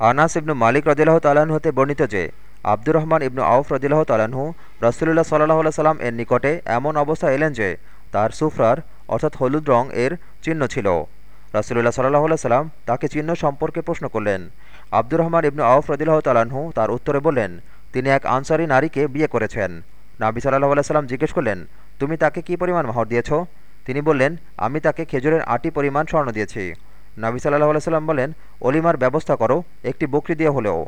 আনাস ইবনু মালিক রদিল্লাহ তালাহ হতে বর্ণিত যে, আব্দুর রহমান ইবনু আউফ রদিল্লাহ তালাহু রসুল্লাহ সাল্লাহ সাল্লাম এর নিকটে এমন অবস্থা এলেন যে, তার সুফরার অর্থাৎ হলুদ রং এর চিহ্ন ছিল। রসুল্লাহ সাল্লাহ সাল্লাম তাকে চিহ্ন সম্পর্কে প্রশ্ন করলেন। আব্দুর রহমান ইবনু আউফ রদিল্লাহ তালাহু তার উত্তরে বললেন, তিনি এক আনসারি নারীকে বিয়ে করেছেন। নাবি সাল্লাহ সাল্লাম জিজ্ঞেস করলেন, তুমি তাকে কি পরিমাণ মহর দিয়েছ? তিনি বললেন, আমি তাকে খেজুরের আটি পরিমাণ স্বর্ণ দিয়েছি। নাবি সাল্লাহ আলাইসাল্লাম বলেন অলিমার ব্যবস্থা করো একটি বকরি দিয়ে হলেও।